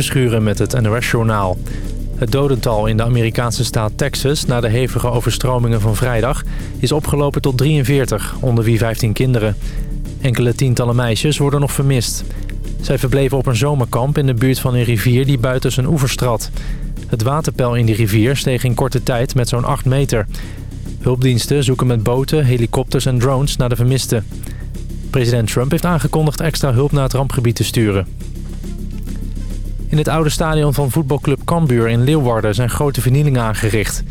Verschuren met het NOS-journaal. Het dodental in de Amerikaanse staat Texas... na de hevige overstromingen van vrijdag... is opgelopen tot 43, onder wie 15 kinderen. Enkele tientallen meisjes worden nog vermist. Zij verbleven op een zomerkamp in de buurt van een rivier... die buiten zijn oevers trad. Het waterpeil in die rivier steeg in korte tijd met zo'n 8 meter. Hulpdiensten zoeken met boten, helikopters en drones naar de vermisten. President Trump heeft aangekondigd extra hulp naar het rampgebied te sturen. In het oude stadion van voetbalclub Cambuur in Leeuwarden zijn grote vernielingen aangericht.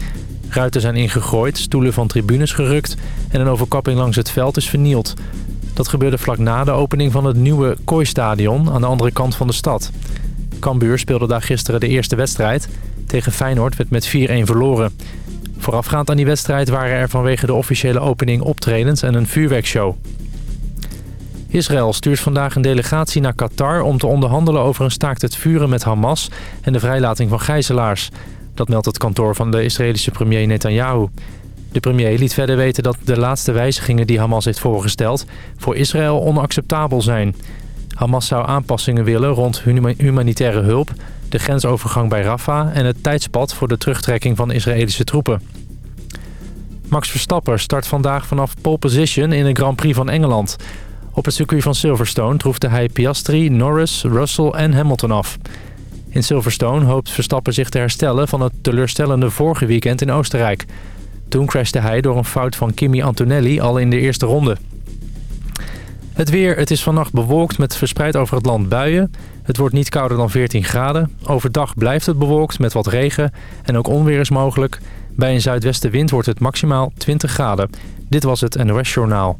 Ruiten zijn ingegooid, stoelen van tribunes gerukt en een overkapping langs het veld is vernield. Dat gebeurde vlak na de opening van het nieuwe Kooistadion aan de andere kant van de stad. Cambuur speelde daar gisteren de eerste wedstrijd. Tegen Feyenoord werd met 4-1 verloren. Voorafgaand aan die wedstrijd waren er vanwege de officiële opening optredens en een vuurwerkshow. Israël stuurt vandaag een delegatie naar Qatar om te onderhandelen over een staakt het vuren met Hamas en de vrijlating van gijzelaars. Dat meldt het kantoor van de Israëlische premier Netanyahu. De premier liet verder weten dat de laatste wijzigingen die Hamas heeft voorgesteld voor Israël onacceptabel zijn. Hamas zou aanpassingen willen rond humanitaire hulp, de grensovergang bij Rafah en het tijdspad voor de terugtrekking van Israëlische troepen. Max Verstappen start vandaag vanaf pole position in de Grand Prix van Engeland. Op het circuit van Silverstone troefde hij Piastri, Norris, Russell en Hamilton af. In Silverstone hoopt Verstappen zich te herstellen van het teleurstellende vorige weekend in Oostenrijk. Toen crashte hij door een fout van Kimi Antonelli al in de eerste ronde. Het weer, het is vannacht bewolkt met verspreid over het land buien. Het wordt niet kouder dan 14 graden. Overdag blijft het bewolkt met wat regen en ook onweer is mogelijk. Bij een zuidwestenwind wordt het maximaal 20 graden. Dit was het NOS Journaal.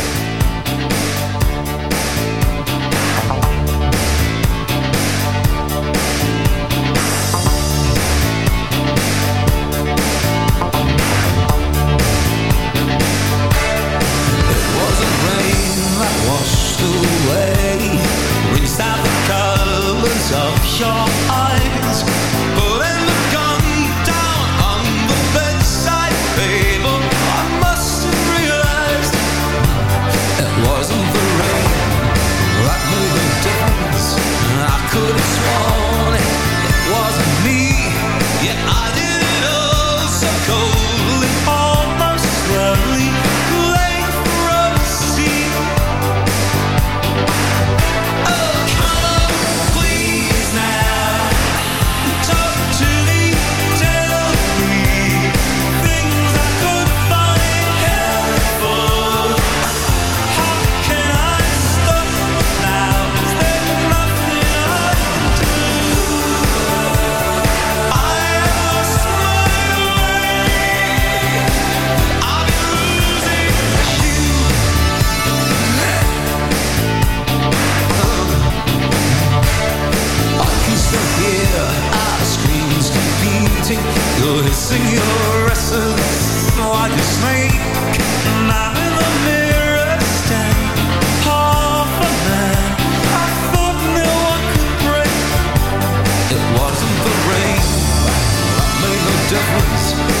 difference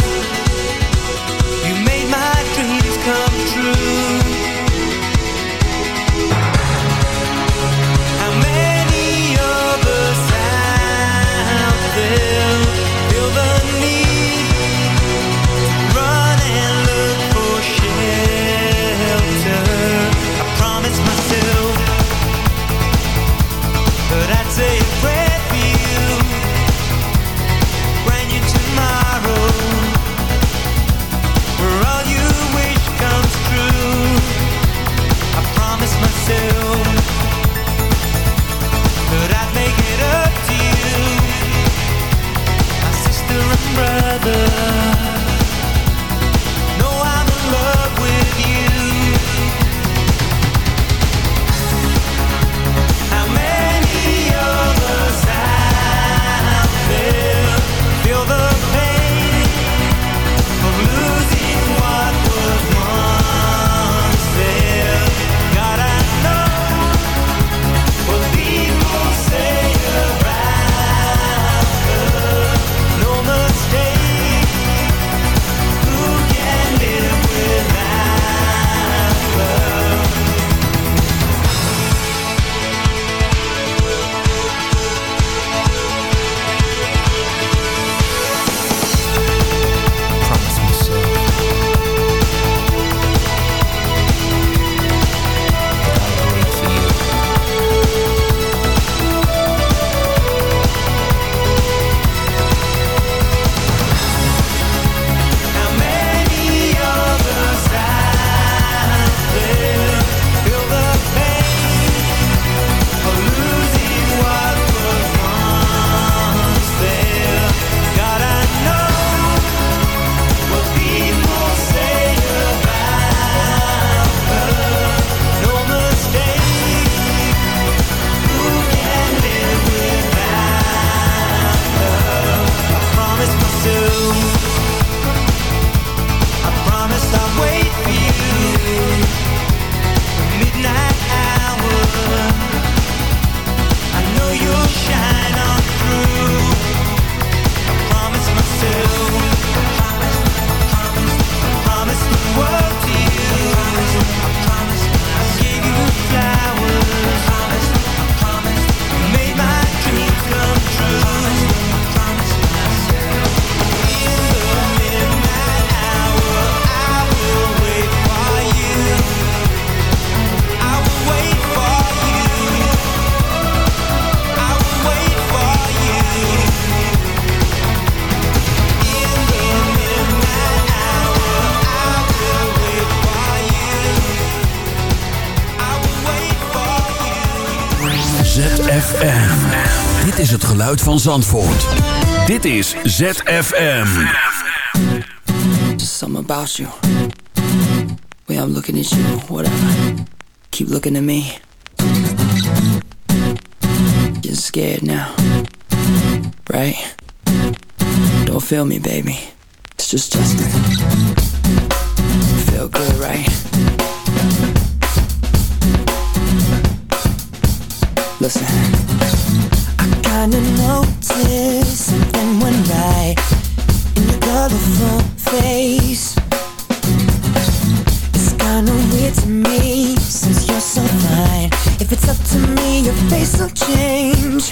Dit is het geluid van Zandvoort. Dit is ZFM. Just something about you. When I'm looking at you, whatever. Keep looking at me. You're scared now. Right? Don't feel me, baby. It's just Justin. Feel good, right? Listen. trying to notice something when I in your colorful face. It's kinda weird to me since you're so fine. If it's up to me, your face will change.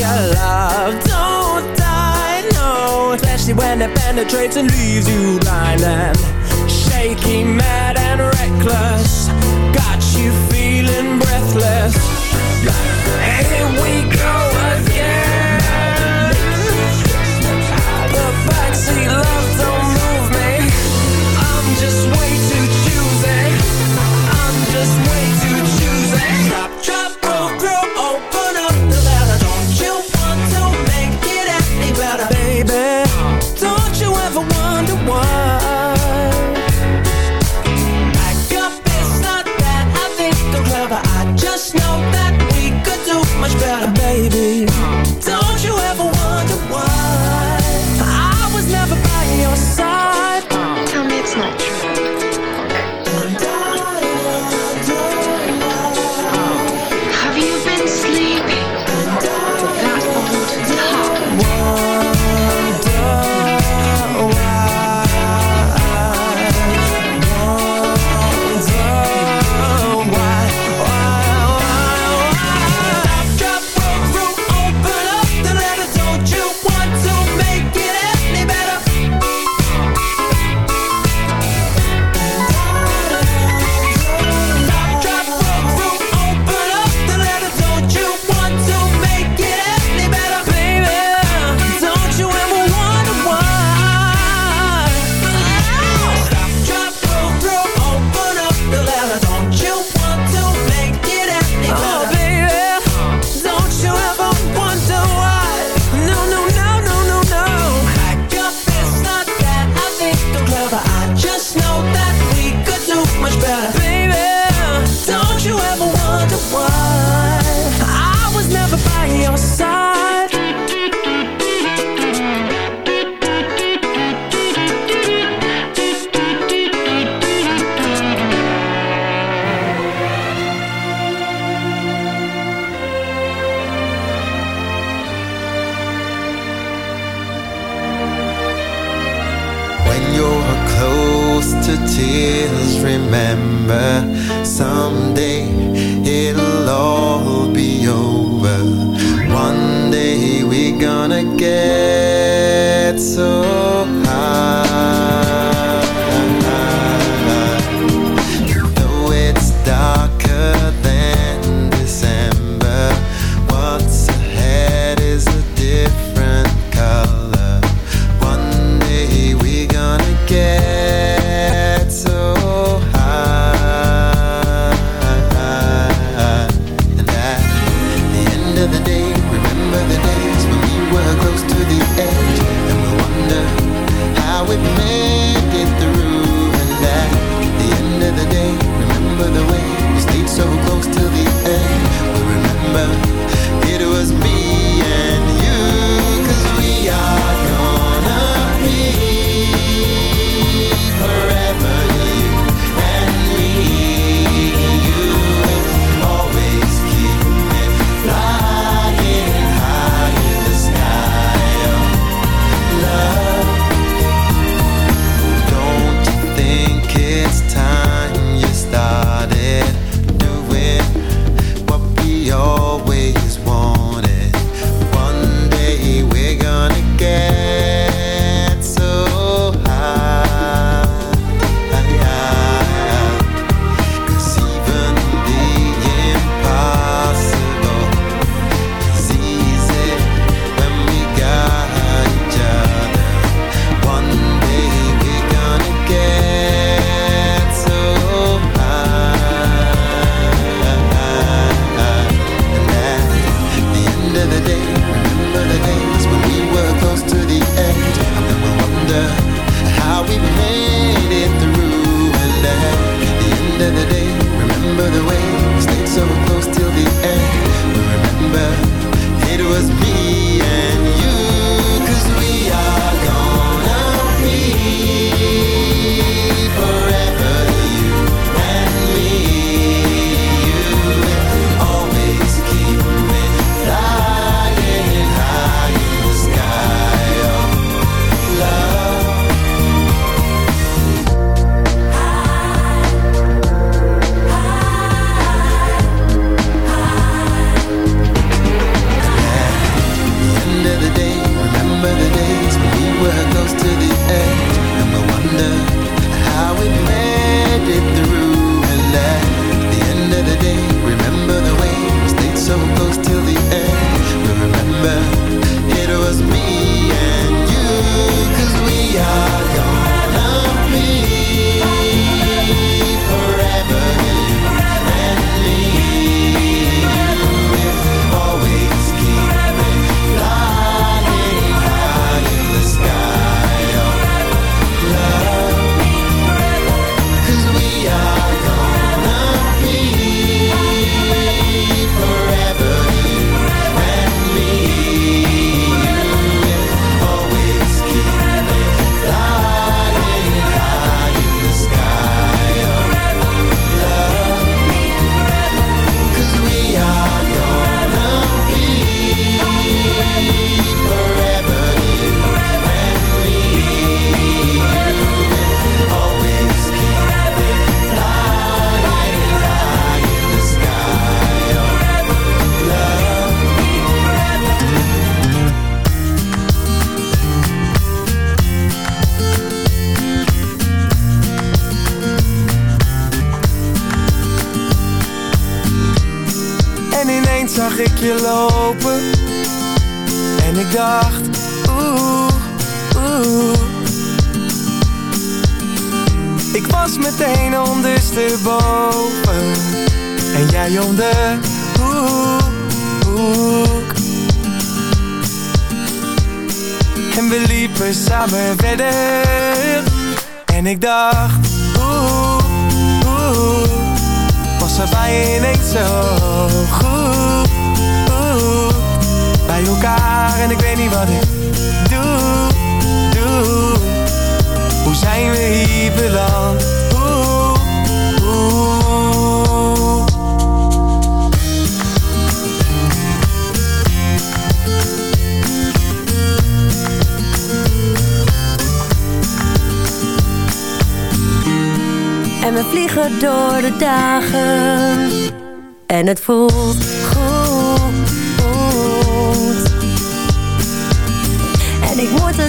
your love. Don't die, no. Especially when it penetrates and leaves you blind and Shaky, mad and reckless. Got you feeling breathless. Here we go again.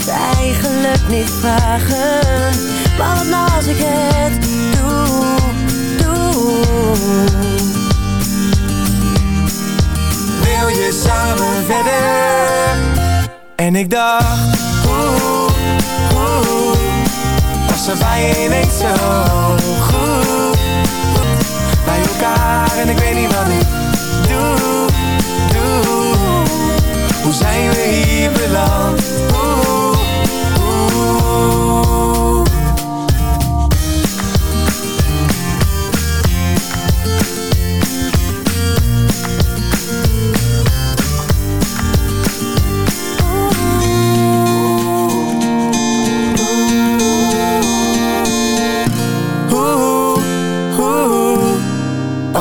het eigenlijk niet vragen. Maar wat nou als ik het doe, doe? Wil je samen verder? En ik dacht Oeh, oeh. Was er bij ineens zo goed? Bij elkaar en ik weet niet wat ik doe, doe. Hoe zijn we hier beland?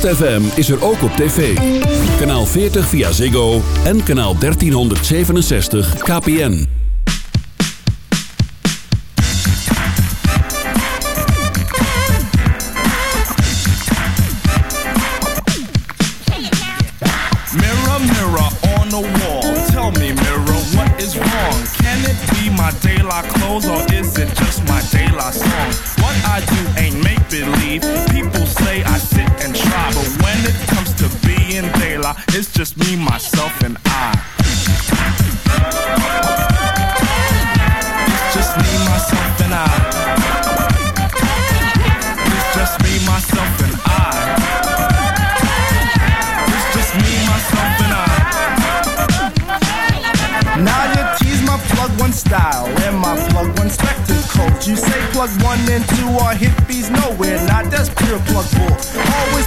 ZFM is er ook op tv. Kanaal 40 via Ziggo en kanaal 1367 KPN. Mirror, mirror on the wall. Tell me, mirror, what is wrong? Can it be my daylight clothes or is it just my daylight song? What I do ain't make believe. People say me, myself, and I. Just me, myself, and I. It's just me, myself, and I. It's just me, myself, and I. Now you tease my plug one style and my plug one spectacles. You say plug one and two are hippies nowhere. Now that's pure plug bull. Always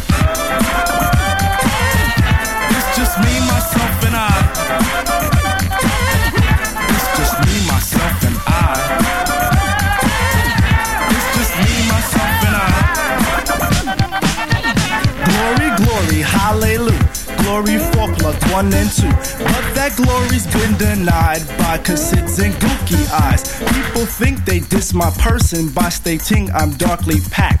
Plug one and two. But that glory's been denied by cassettes and gookie eyes. People think they diss my person by stating I'm darkly packed.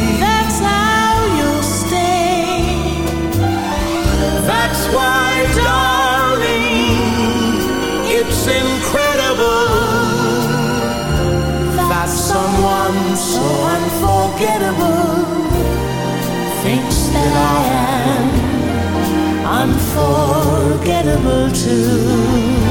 That someone so unforgettable Thinks that I am unforgettable too.